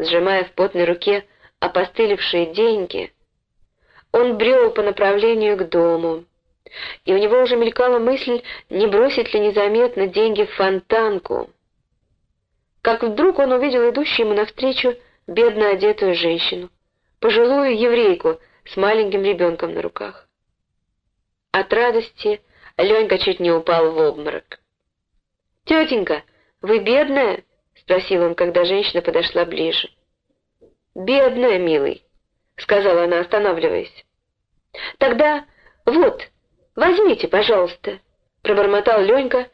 сжимая в потной руке опостылевшие деньги, он брел по направлению к дому, и у него уже мелькала мысль, не бросить ли незаметно деньги в фонтанку. Как вдруг он увидел идущую ему навстречу бедно одетую женщину, пожилую еврейку с маленьким ребенком на руках. От радости Ленька чуть не упал в обморок. «Тетенька, вы бедная?» — спросил он, когда женщина подошла ближе. «Бедная, милый», — сказала она, останавливаясь. «Тогда вот, возьмите, пожалуйста», — пробормотал Ленька,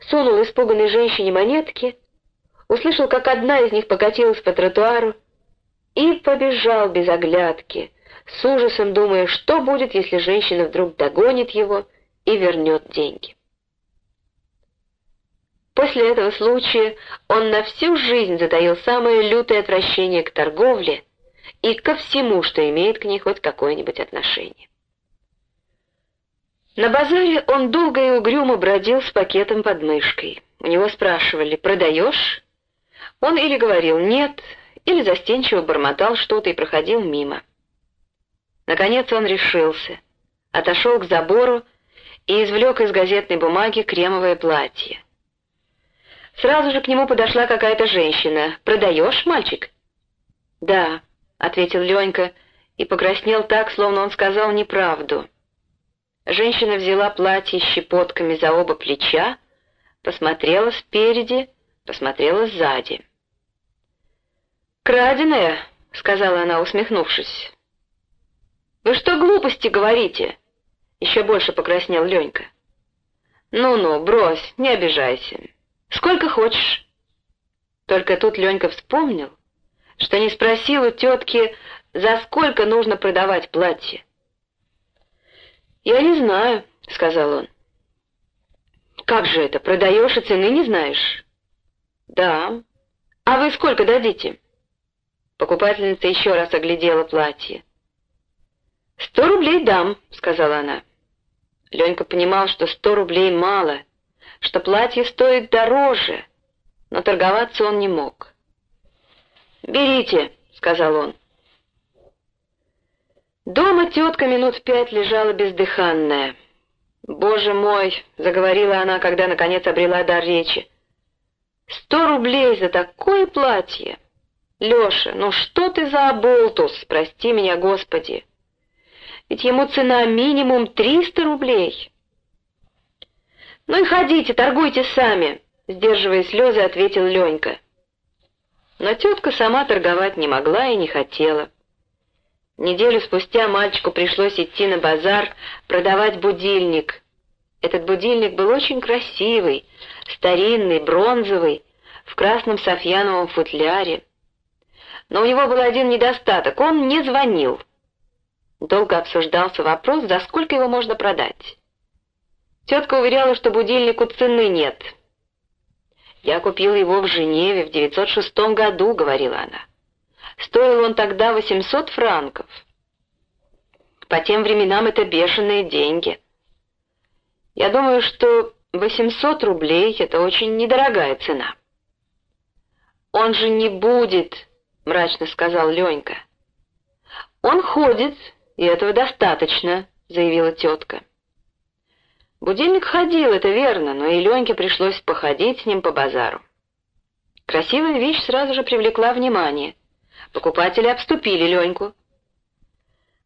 сунул испуганной женщине монетки, услышал, как одна из них покатилась по тротуару и побежал без оглядки, с ужасом думая, что будет, если женщина вдруг догонит его и вернет деньги. После этого случая он на всю жизнь затаил самое лютое отвращение к торговле и ко всему, что имеет к ней хоть какое-нибудь отношение. На базаре он долго и угрюмо бродил с пакетом под мышкой. У него спрашивали «Продаешь?». Он или говорил «нет», или застенчиво бормотал что-то и проходил мимо. Наконец он решился, отошел к забору и извлек из газетной бумаги кремовое платье. Сразу же к нему подошла какая-то женщина. «Продаешь, мальчик?» «Да», — ответил Ленька и покраснел так, словно он сказал неправду. Женщина взяла платье щепотками за оба плеча, посмотрела спереди, посмотрела сзади. «Краденая», — сказала она, усмехнувшись. «Вы что глупости говорите?» Еще больше покраснел Ленька. «Ну-ну, брось, не обижайся. Сколько хочешь?» Только тут Ленька вспомнил, что не спросил у тетки, за сколько нужно продавать платье. «Я не знаю», — сказал он. «Как же это, продаешь и цены не знаешь?» «Да. А вы сколько дадите?» Покупательница еще раз оглядела платье. «Сто рублей дам», — сказала она. Ленька понимал, что сто рублей мало, что платье стоит дороже, но торговаться он не мог. «Берите», — сказал он. Дома тетка минут пять лежала бездыханная. «Боже мой!» — заговорила она, когда наконец обрела дар речи. «Сто рублей за такое платье! Леша, ну что ты за оболтус, прости меня, Господи! Ведь ему цена минимум триста рублей!» «Ну и ходите, торгуйте сами!» — сдерживая слезы, ответил Ленька. Но тетка сама торговать не могла и не хотела. Неделю спустя мальчику пришлось идти на базар продавать будильник. Этот будильник был очень красивый, старинный, бронзовый, в красном софьяновом футляре. Но у него был один недостаток — он не звонил. Долго обсуждался вопрос, за сколько его можно продать. Тетка уверяла, что будильнику цены нет. «Я купила его в Женеве в 906 году», — говорила она. Стоил он тогда 800 франков. По тем временам это бешеные деньги. Я думаю, что 800 рублей — это очень недорогая цена. «Он же не будет», — мрачно сказал Ленька. «Он ходит, и этого достаточно», — заявила тетка. Будильник ходил, это верно, но и Леньке пришлось походить с ним по базару. Красивая вещь сразу же привлекла внимание — Покупатели обступили Леньку.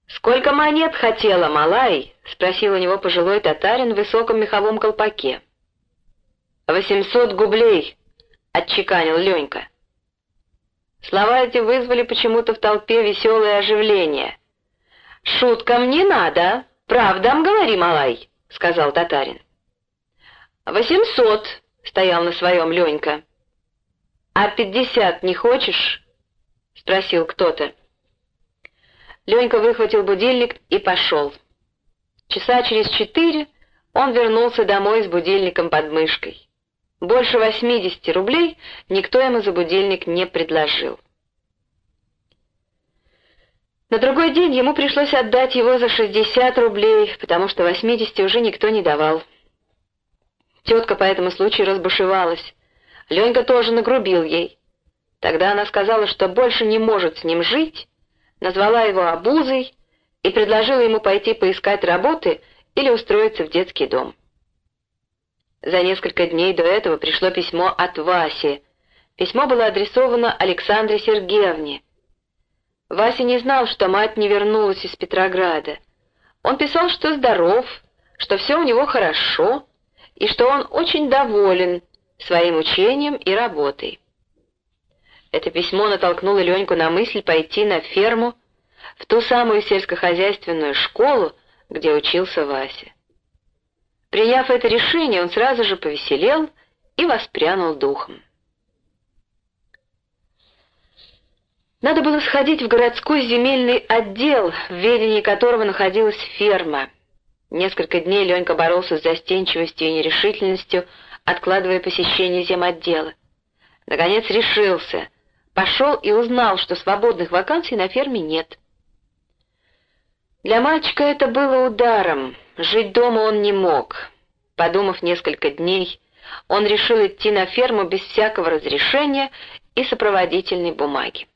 «Сколько монет хотела, Малай?» — спросил у него пожилой татарин в высоком меховом колпаке. «Восемьсот гублей», — отчеканил Ленька. Слова эти вызвали почему-то в толпе веселое оживление. «Шуткам не надо, правдам говори, Малай», — сказал татарин. «Восемьсот», — стоял на своем Ленька. «А пятьдесят не хочешь?» — спросил кто-то. Ленька выхватил будильник и пошел. Часа через четыре он вернулся домой с будильником под мышкой. Больше восьмидесяти рублей никто ему за будильник не предложил. На другой день ему пришлось отдать его за шестьдесят рублей, потому что восьмидесяти уже никто не давал. Тетка по этому случаю разбушевалась. Ленька тоже нагрубил ей. Тогда она сказала, что больше не может с ним жить, назвала его обузой и предложила ему пойти поискать работы или устроиться в детский дом. За несколько дней до этого пришло письмо от Васи. Письмо было адресовано Александре Сергеевне. Вася не знал, что мать не вернулась из Петрограда. Он писал, что здоров, что все у него хорошо и что он очень доволен своим учением и работой. Это письмо натолкнуло Леньку на мысль пойти на ферму в ту самую сельскохозяйственную школу, где учился Вася. Приняв это решение, он сразу же повеселел и воспрянул духом. Надо было сходить в городской земельный отдел, в ведении которого находилась ферма. Несколько дней Ленька боролся с застенчивостью и нерешительностью, откладывая посещение земотдела. Наконец решился, пошел и узнал, что свободных вакансий на ферме нет. Для мальчика это было ударом, жить дома он не мог. Подумав несколько дней, он решил идти на ферму без всякого разрешения и сопроводительной бумаги.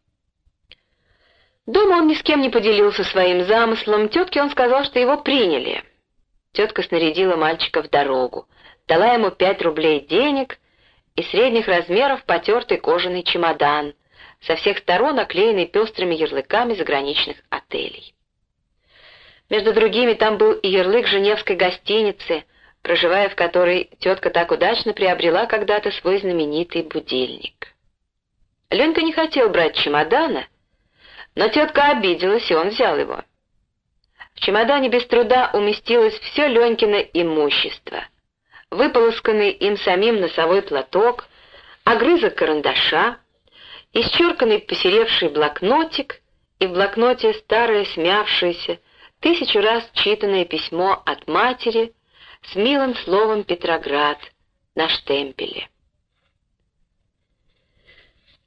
Дома он ни с кем не поделился своим замыслом, тетке он сказал, что его приняли. Тетка снарядила мальчика в дорогу, дала ему пять рублей денег и средних размеров потертый кожаный чемодан, со всех сторон оклеенный пестрыми ярлыками заграничных отелей. Между другими там был и ярлык женевской гостиницы, проживая в которой тетка так удачно приобрела когда-то свой знаменитый будильник. Ленка не хотел брать чемодана, но тетка обиделась, и он взял его. В чемодане без труда уместилось все Ленькино имущество. Выполосканный им самим носовой платок, огрызок карандаша, исчерканный посеревший блокнотик и в блокноте старое смявшееся, тысячу раз читанное письмо от матери с милым словом «Петроград» на штемпеле.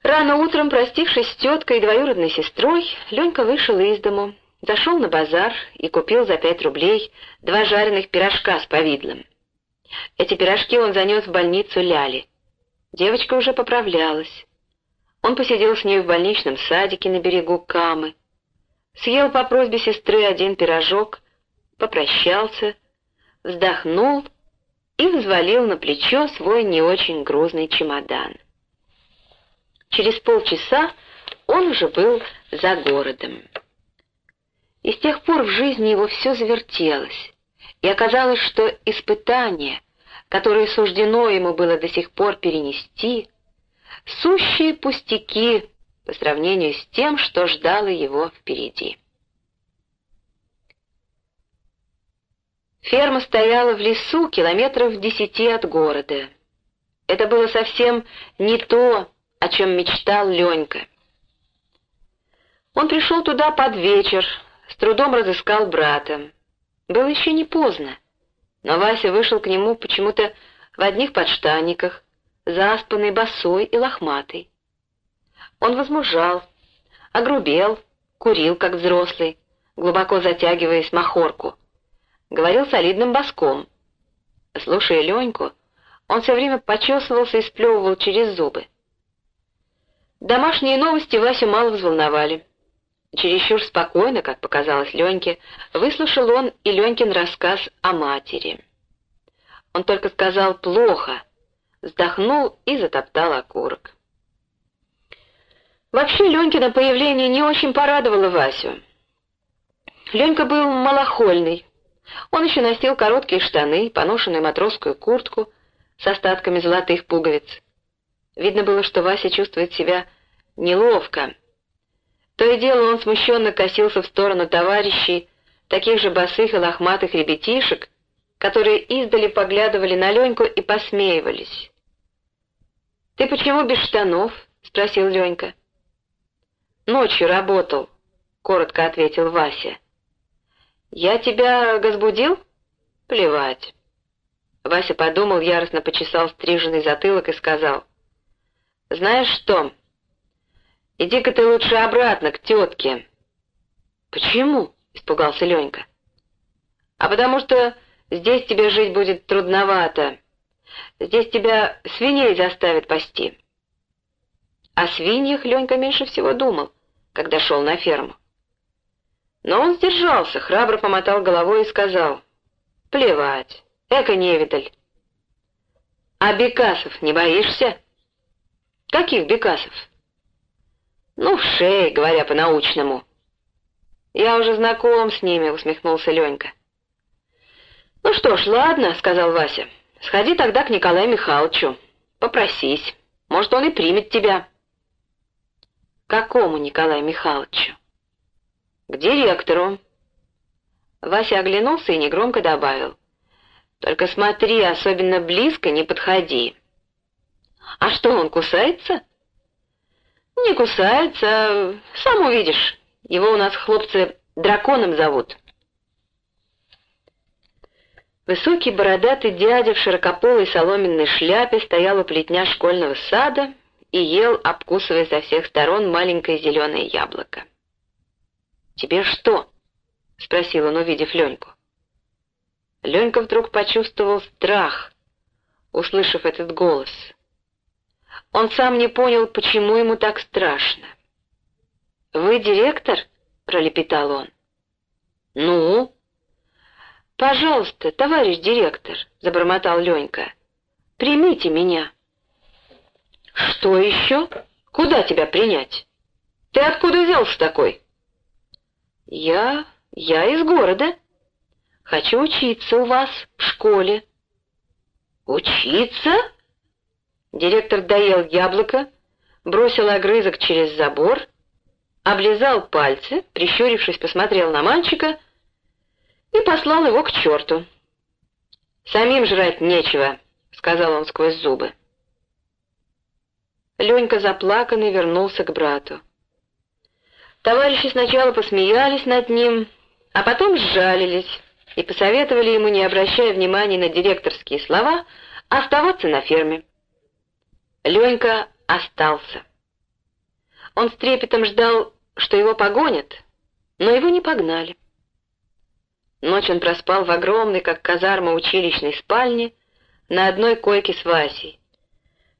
Рано утром, простившись с теткой и двоюродной сестрой, Ленька вышел из дому, зашел на базар и купил за пять рублей два жареных пирожка с повидлом. Эти пирожки он занес в больницу Ляли. Девочка уже поправлялась. Он посидел с ней в больничном садике на берегу Камы, съел по просьбе сестры один пирожок, попрощался, вздохнул и взвалил на плечо свой не очень грузный чемодан. Через полчаса он уже был за городом. И с тех пор в жизни его все завертелось, и оказалось, что испытание, которое суждено ему было до сих пор перенести, сущие пустяки по сравнению с тем, что ждало его впереди. Ферма стояла в лесу километров в десяти от города. Это было совсем не то, о чем мечтал Ленька. Он пришел туда под вечер, с трудом разыскал брата. Было еще не поздно, но Вася вышел к нему почему-то в одних подштанниках, заспанный, босой и лохматый. Он возмужал, огрубел, курил, как взрослый, глубоко затягиваясь махорку. Говорил солидным боском. Слушая Леньку, он все время почесывался и сплевывал через зубы. Домашние новости Васю мало взволновали. Чересчур спокойно, как показалось Леньке, выслушал он и Ленькин рассказ о матери. Он только сказал «плохо», вздохнул и затоптал окурок. Вообще Ленькино появление не очень порадовало Васю. Ленька был малохольный. Он еще носил короткие штаны, поношенную матросскую куртку с остатками золотых пуговиц. Видно было, что Вася чувствует себя неловко. То и дело он смущенно косился в сторону товарищей, таких же босых и лохматых ребятишек, которые издали поглядывали на Леньку и посмеивались. «Ты почему без штанов?» — спросил Ленька. «Ночью работал», — коротко ответил Вася. «Я тебя разбудил?» «Плевать». Вася подумал, яростно почесал стриженный затылок и сказал — знаешь что? Иди-ка ты лучше обратно к тетке. Почему? Испугался Ленька. А потому что здесь тебе жить будет трудновато. Здесь тебя свиней заставят пасти. О свиньях Ленька меньше всего думал, когда шел на ферму. Но он сдержался, храбро помотал головой и сказал, «Плевать, эко невидаль». «А бекасов не боишься?» «Каких бекасов?» «Ну, шеи, говоря по-научному». «Я уже знаком с ними», — усмехнулся Ленька. «Ну что ж, ладно», — сказал Вася. «Сходи тогда к Николаю Михайловичу. Попросись. Может, он и примет тебя». «Какому Николаю Михайловичу?» «К директору». Вася оглянулся и негромко добавил. «Только смотри, особенно близко не подходи». «А что, он кусается?» «Не кусается, сам увидишь. Его у нас, хлопцы, драконом зовут». Высокий бородатый дядя в широкополой соломенной шляпе стоял у плетня школьного сада и ел, обкусывая со всех сторон маленькое зеленое яблоко. «Тебе что?» — спросил он, увидев Леньку. Ленька вдруг почувствовал страх, услышав этот голос. Он сам не понял, почему ему так страшно. «Вы директор?» — пролепетал он. «Ну?» «Пожалуйста, товарищ директор», — забормотал Ленька, — «примите меня». «Что еще? Куда тебя принять? Ты откуда взялся такой?» «Я... я из города. Хочу учиться у вас в школе». «Учиться?» Директор доел яблоко, бросил огрызок через забор, облизал пальцы, прищурившись, посмотрел на мальчика и послал его к черту. «Самим жрать нечего», — сказал он сквозь зубы. Ленька заплаканный вернулся к брату. Товарищи сначала посмеялись над ним, а потом сжалились и посоветовали ему, не обращая внимания на директорские слова, оставаться на ферме. Ленька остался. Он с трепетом ждал, что его погонят, но его не погнали. Ночь он проспал в огромной, как казарма училищной спальне, на одной койке с Васей.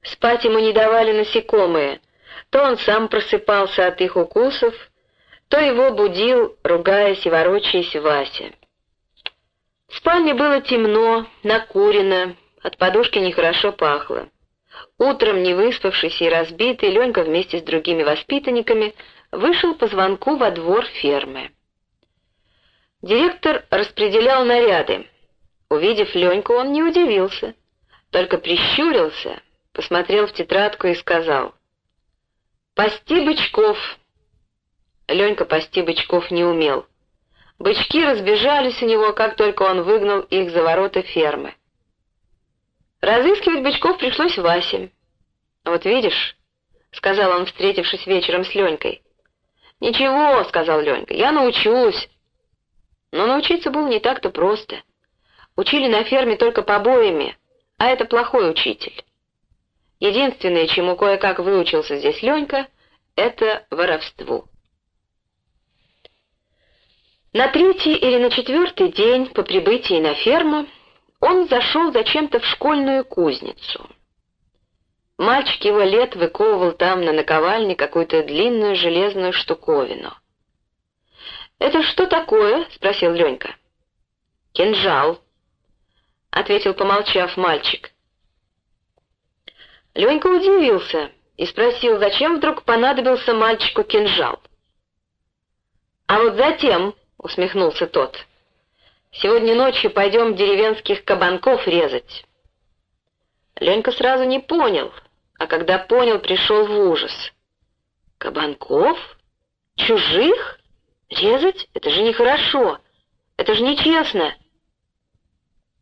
Спать ему не давали насекомые, то он сам просыпался от их укусов, то его будил, ругаясь и ворочаясь, Вася. В спальне было темно, накурено, от подушки нехорошо пахло. Утром, не выспавшийся и разбитый, Ленька вместе с другими воспитанниками вышел по звонку во двор фермы. Директор распределял наряды. Увидев Леньку, он не удивился, только прищурился, посмотрел в тетрадку и сказал «Пасти бычков». Ленька пасти бычков не умел. Бычки разбежались у него, как только он выгнал их за ворота фермы. Разыскивать бычков пришлось Васе. «Вот видишь», — сказал он, встретившись вечером с Ленькой. «Ничего», — сказал Ленька, — «я научусь». Но научиться было не так-то просто. Учили на ферме только побоями, а это плохой учитель. Единственное, чему кое-как выучился здесь Ленька, это воровству. На третий или на четвертый день по прибытии на ферму он зашел зачем-то в школьную кузницу. Мальчик его лет выковывал там на наковальне какую-то длинную железную штуковину — «Это что такое?» — спросил Ленька. «Кинжал», — ответил, помолчав, мальчик. Ленька удивился и спросил, зачем вдруг понадобился мальчику кинжал. «А вот затем», — усмехнулся тот, — «сегодня ночью пойдем деревенских кабанков резать». Ленька сразу не понял, а когда понял, пришел в ужас. «Кабанков? Чужих?» Резать? Это же нехорошо. Это же нечестно.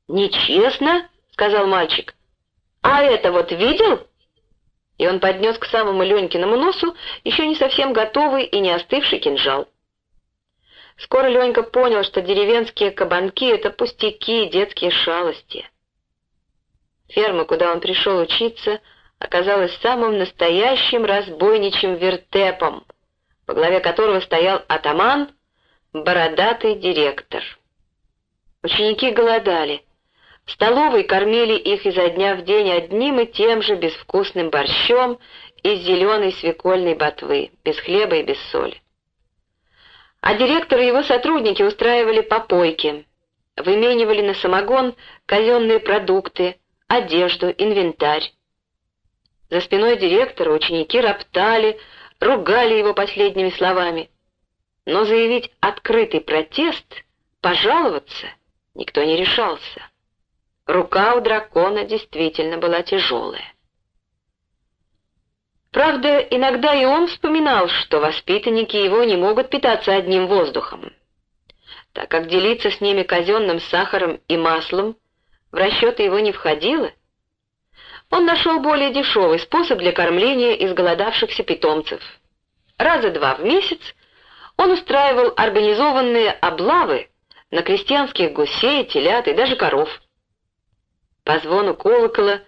Нечестно? сказал мальчик. А это вот видел? И он поднес к самому Ленькиному носу еще не совсем готовый и не остывший кинжал. Скоро Ленька понял, что деревенские кабанки — это пустяки, детские шалости. Ферма, куда он пришел учиться, оказалась самым настоящим разбойничьим вертепом — во главе которого стоял атаман, бородатый директор. Ученики голодали. В столовой кормили их изо дня в день одним и тем же безвкусным борщом из зеленой свекольной ботвы, без хлеба и без соли. А директор и его сотрудники устраивали попойки, выменивали на самогон казенные продукты, одежду, инвентарь. За спиной директора ученики роптали, ругали его последними словами. Но заявить открытый протест, пожаловаться никто не решался. Рука у дракона действительно была тяжелая. Правда, иногда и он вспоминал, что воспитанники его не могут питаться одним воздухом, так как делиться с ними казенным сахаром и маслом в расчеты его не входило. Он нашел более дешевый способ для кормления изголодавшихся питомцев. Раза два в месяц он устраивал организованные облавы на крестьянских гусей, телят и даже коров. По звону колокола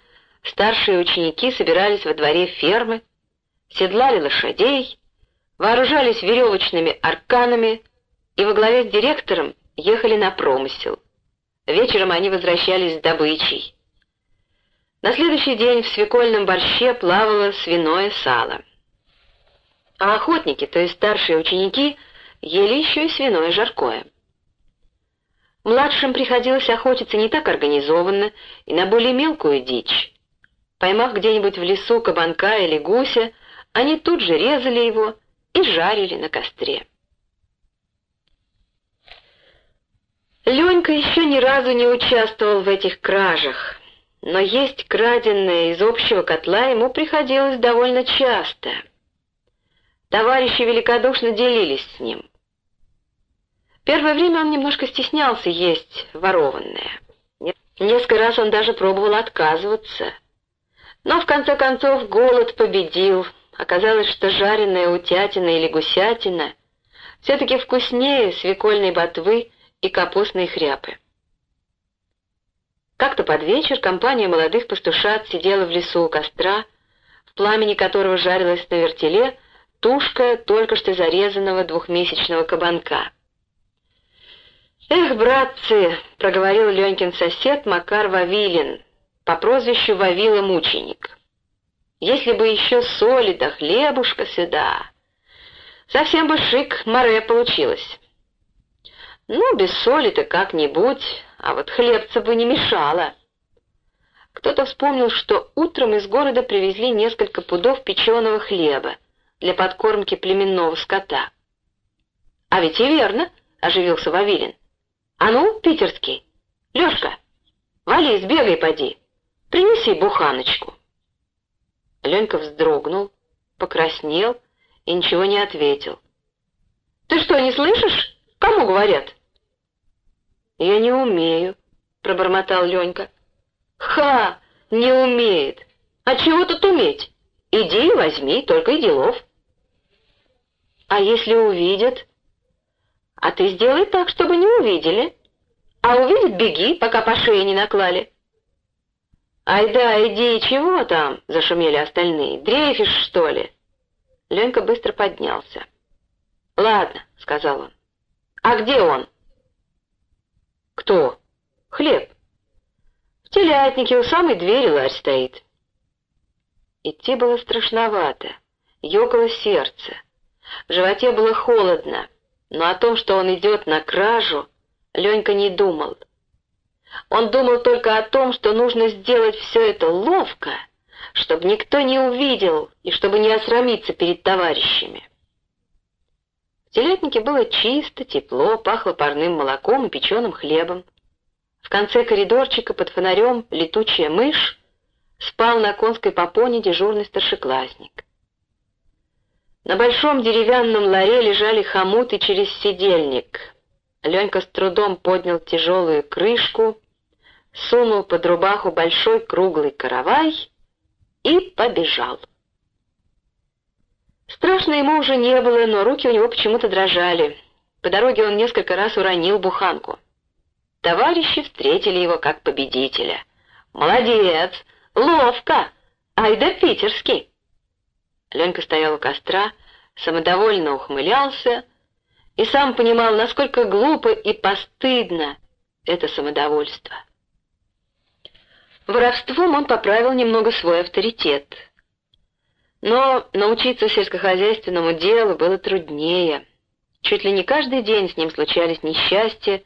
старшие ученики собирались во дворе фермы, седлали лошадей, вооружались веревочными арканами и во главе с директором ехали на промысел. Вечером они возвращались с добычей. На следующий день в свекольном борще плавало свиное сало. А охотники, то есть старшие ученики, ели еще и свиное жаркое. Младшим приходилось охотиться не так организованно и на более мелкую дичь. Поймав где-нибудь в лесу кабанка или гуся, они тут же резали его и жарили на костре. Ленька еще ни разу не участвовал в этих кражах, но есть краденное из общего котла ему приходилось довольно часто. Товарищи великодушно делились с ним. Первое время он немножко стеснялся есть ворованное. Несколько раз он даже пробовал отказываться. Но в конце концов голод победил, Оказалось, что жареная утятина или гусятина все-таки вкуснее свекольной ботвы и капустной хряпы. Как-то под вечер компания молодых пастушат сидела в лесу у костра, в пламени которого жарилась на вертеле тушка только что зарезанного двухмесячного кабанка. «Эх, братцы!» — проговорил Ленькин сосед Макар Вавилин по прозвищу Вавила-мученик. Если бы еще соли да хлебушка сюда. Совсем бы шик море получилось. Ну, без соли-то как-нибудь, а вот хлебца бы не мешало. Кто-то вспомнил, что утром из города привезли несколько пудов печеного хлеба для подкормки племенного скота. «А ведь и верно», — оживился Вавилин. «А ну, питерский, Лёшка, вали, сбегай, поди, принеси буханочку». Ленька вздрогнул, покраснел и ничего не ответил. «Ты что, не слышишь? Кому говорят?» «Я не умею», — пробормотал Ленька. «Ха! Не умеет! А чего тут уметь? Иди и возьми, только и делов». «А если увидят?» «А ты сделай так, чтобы не увидели. А увидят, беги, пока по шее не наклали». «Ай да, иди, чего там?» — зашумели остальные. «Дрейфишь, что ли?» Ленька быстро поднялся. «Ладно», — сказал он. «А где он?» «Кто?» «Хлеб». «В телятнике у самой двери ларь стоит». Идти было страшновато, ёкало сердце. В животе было холодно, но о том, что он идет на кражу, Ленька не думал. Он думал только о том, что нужно сделать все это ловко, чтобы никто не увидел и чтобы не осрамиться перед товарищами. В телятнике было чисто, тепло, пахло парным молоком и печеным хлебом. В конце коридорчика под фонарем летучая мышь спал на конской попоне дежурный старшеклассник. На большом деревянном ларе лежали хомут и через сидельник. Ленька с трудом поднял тяжелую крышку, сунул под рубаху большой круглый каравай и побежал. Страшно ему уже не было, но руки у него почему-то дрожали. По дороге он несколько раз уронил буханку. Товарищи встретили его как победителя. «Молодец! Ловко! Ай да питерский!» Ленька стоял у костра, самодовольно ухмылялся и сам понимал, насколько глупо и постыдно это самодовольство. Воровством он поправил немного свой авторитет. Но научиться сельскохозяйственному делу было труднее. Чуть ли не каждый день с ним случались несчастья,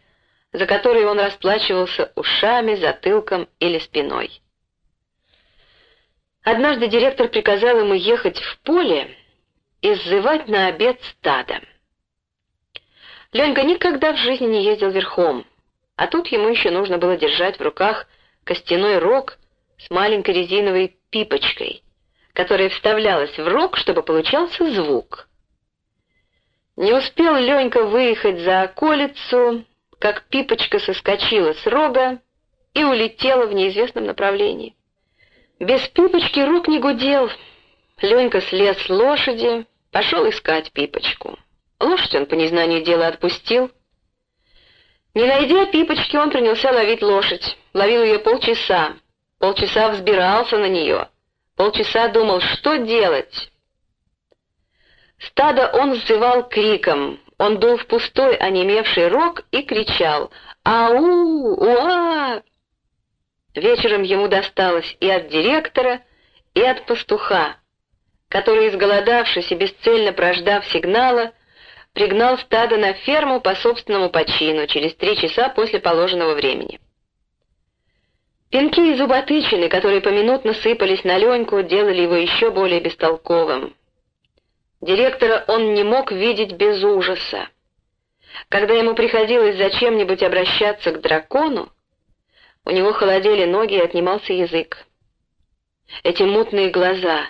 за которые он расплачивался ушами, затылком или спиной. Однажды директор приказал ему ехать в поле и сзывать на обед стадо. Ленька никогда в жизни не ездил верхом, а тут ему еще нужно было держать в руках костяной рог с маленькой резиновой пипочкой, которая вставлялась в рог, чтобы получался звук. Не успел Ленька выехать за околицу, как пипочка соскочила с рога и улетела в неизвестном направлении. Без пипочки рук не гудел. Ленька слез с лошади, пошел искать пипочку. Лошадь он по незнанию дела отпустил. Не найдя пипочки, он принялся ловить лошадь. Ловил ее полчаса. Полчаса взбирался на нее. Полчаса думал, что делать. Стадо он взывал криком. Он дул в пустой, онемевший рог и кричал «Ау! Уа!». Вечером ему досталось и от директора, и от пастуха, который, изголодавшись и бесцельно прождав сигнала, пригнал стадо на ферму по собственному почину через три часа после положенного времени. Пинки и зуботычины, которые поминутно сыпались на Леньку, делали его еще более бестолковым. Директора он не мог видеть без ужаса. Когда ему приходилось зачем-нибудь обращаться к дракону, у него холодели ноги и отнимался язык. Эти мутные глаза,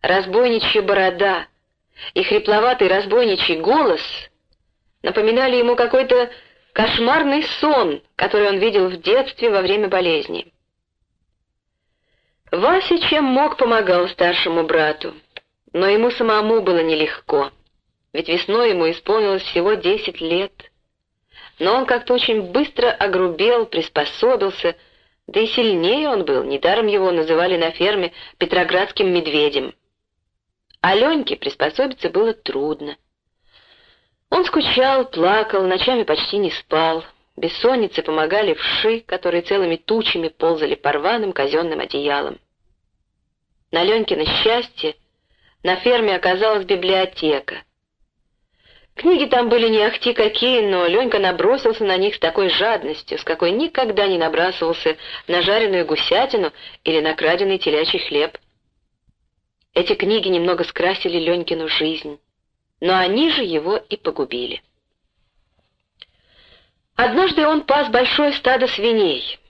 разбойничья борода и хрипловатый разбойничий голос напоминали ему какой-то кошмарный сон, который он видел в детстве во время болезни. Вася чем мог помогал старшему брату, но ему самому было нелегко, ведь весной ему исполнилось всего десять лет — но он как-то очень быстро огрубел, приспособился, да и сильнее он был, недаром его называли на ферме Петроградским медведем. А Леньке приспособиться было трудно. Он скучал, плакал, ночами почти не спал. Бессонницы помогали вши, которые целыми тучами ползали по рваным казенным одеялам. На Ленькино счастье на ферме оказалась библиотека — Книги там были не ахти какие, но Ленька набросился на них с такой жадностью, с какой никогда не набрасывался на жареную гусятину или на краденый телячий хлеб. Эти книги немного скрасили Ленькину жизнь, но они же его и погубили. Однажды он пас большое стадо свиней.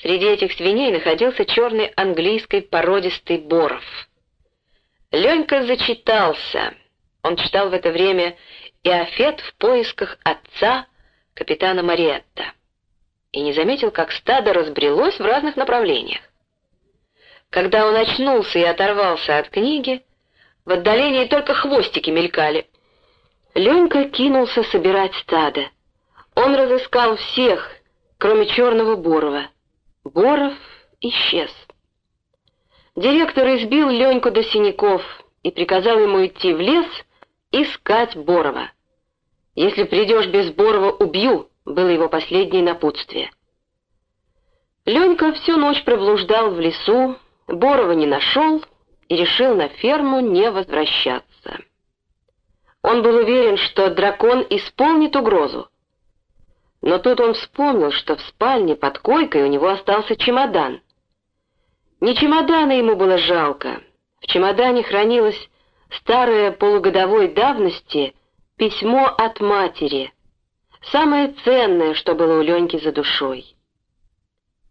Среди этих свиней находился черный английский породистый боров. Ленька зачитался. Он читал в это время Иофет в поисках отца капитана Мариетта и не заметил, как стадо разбрелось в разных направлениях. Когда он очнулся и оторвался от книги, в отдалении только хвостики мелькали. Ленька кинулся собирать стадо. Он разыскал всех, кроме черного Борова. Боров исчез. Директор избил Леньку до синяков и приказал ему идти в лес искать Борова. «Если придешь без Борова, убью», — было его последнее напутствие. Ленька всю ночь проблуждал в лесу, Борова не нашел и решил на ферму не возвращаться. Он был уверен, что дракон исполнит угрозу. Но тут он вспомнил, что в спальне под койкой у него остался чемодан. Не чемодана ему было жалко. В чемодане хранилось старое полугодовой давности письмо от матери, самое ценное, что было у Леньки за душой.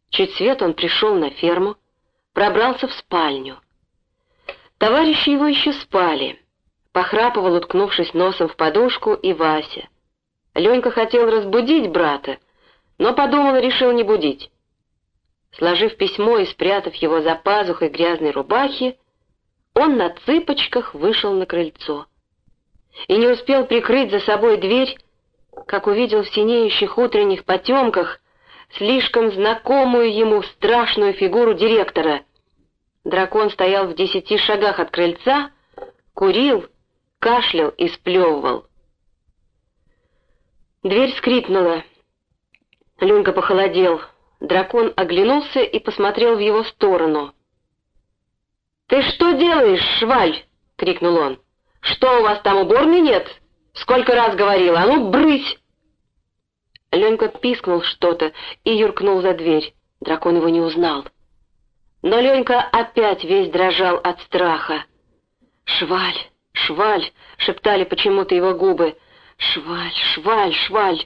Чуть свет он пришел на ферму, пробрался в спальню. Товарищи его еще спали. Похрапывал, уткнувшись носом в подушку, и Вася. Ленька хотел разбудить брата, но подумал и решил не будить. Сложив письмо и спрятав его за пазухой грязной рубахи, он на цыпочках вышел на крыльцо. И не успел прикрыть за собой дверь, как увидел в синеющих утренних потемках слишком знакомую ему страшную фигуру директора. Дракон стоял в десяти шагах от крыльца, курил, кашлял и сплевывал. Дверь скрипнула. Ленька похолодел. Дракон оглянулся и посмотрел в его сторону — «Ты что делаешь, шваль?» — крикнул он. «Что, у вас там уборной нет? Сколько раз говорила, а ну, брысь!» Ленька пискнул что-то и юркнул за дверь. Дракон его не узнал. Но Ленька опять весь дрожал от страха. «Шваль, шваль!» — шептали почему-то его губы. «Шваль, шваль, шваль!»